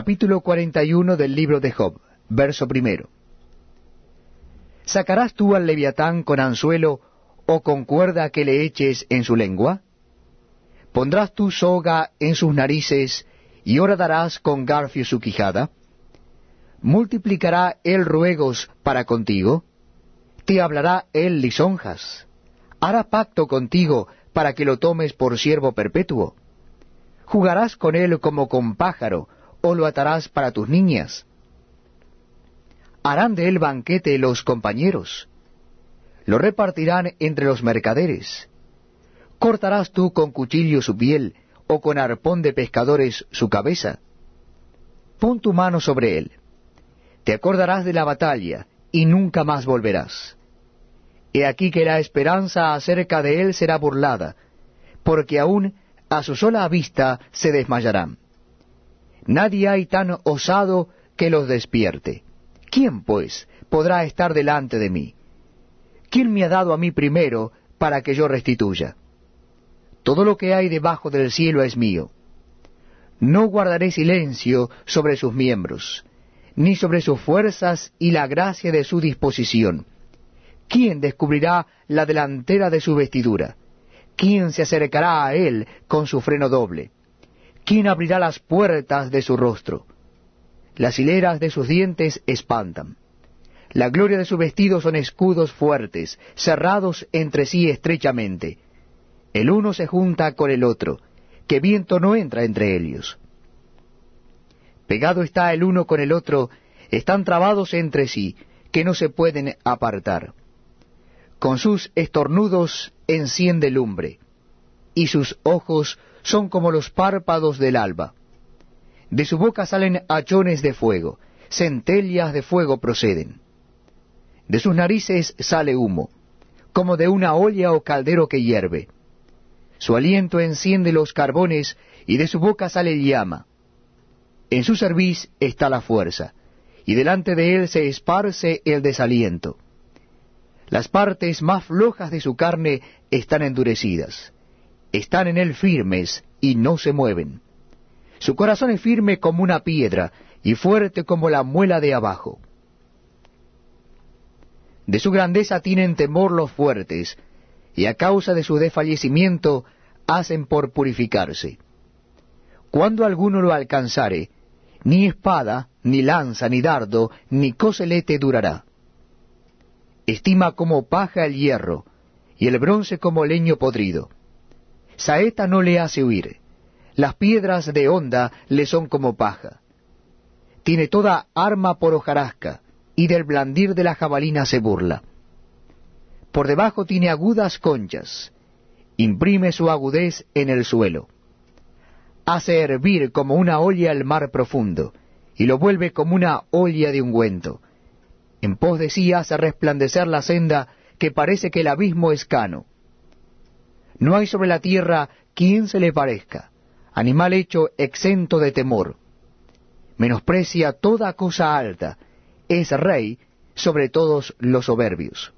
Capítulo 41 del libro de Job, verso primero. ¿Sacarás tú al leviatán con anzuelo o con cuerda que le eches en su lengua? ¿Pondrás tú soga en sus narices y darás con garfio su quijada? ¿Multiplicará él ruegos para contigo? ¿Te hablará él lisonjas? ¿Hará pacto contigo para que lo tomes por siervo perpetuo? ¿Jugarás con él como con pájaro, o lo atarás para tus niñas? ¿Harán de él banquete los compañeros? ¿Lo repartirán entre los mercaderes? ¿Cortarás tú con cuchillo su piel, o con arpón de pescadores su cabeza? Pon tu mano sobre él. Te acordarás de la batalla, y nunca más volverás. He aquí que la esperanza acerca de él será burlada, porque aún a su sola vista se desmayarán. Nadie hay tan osado que los despierte. ¿Quién, pues, podrá estar delante de mí? ¿Quién me ha dado a mí primero para que yo restituya? Todo lo que hay debajo del cielo es mío. No guardaré silencio sobre sus miembros, ni sobre sus fuerzas y la gracia de su disposición. ¿Quién descubrirá la delantera de su vestidura? ¿Quién se acercará a él con su freno doble? ¿Quién abrirá las puertas de su rostro? Las hileras de sus dientes espantan. La gloria de su vestido son escudos fuertes, cerrados entre sí estrechamente. El uno se junta con el otro, que viento no entra entre ellos. Pegado está el uno con el otro, están trabados entre sí, que no se pueden apartar con sus estornudos enciende lumbre, y sus ojos son como los párpados del alba. De su boca salen hachones de fuego, centellas de fuego proceden. De sus narices sale humo, como de una olla o caldero que hierve. Su aliento enciende los carbones, y de su boca sale llama. En su cerviz está la fuerza, y delante de él se esparce el desaliento. Las partes más flojas de su carne están endurecidas. Están en él firmes y no se mueven. Su corazón es firme como una piedra y fuerte como la muela de abajo. De su grandeza tienen temor los fuertes, y a causa de su desfallecimiento hacen por purificarse. Cuando alguno lo alcanzare, ni espada, ni lanza, ni dardo, ni coselete durará estima como paja el hierro, y el bronce como leño podrido. Saeta no le hace huir, las piedras de honda le son como paja. Tiene toda arma por hojarasca, y del blandir de la jabalina se burla. Por debajo tiene agudas conchas, imprime su agudez en el suelo. Hace hervir como una olla el mar profundo, y lo vuelve como una olla de ungüento en pos de sí hace resplandecer la senda que parece que el abismo es cano. No hay sobre la tierra quien se le parezca, animal hecho exento de temor. Menosprecia toda cosa alta, es rey sobre todos los soberbios.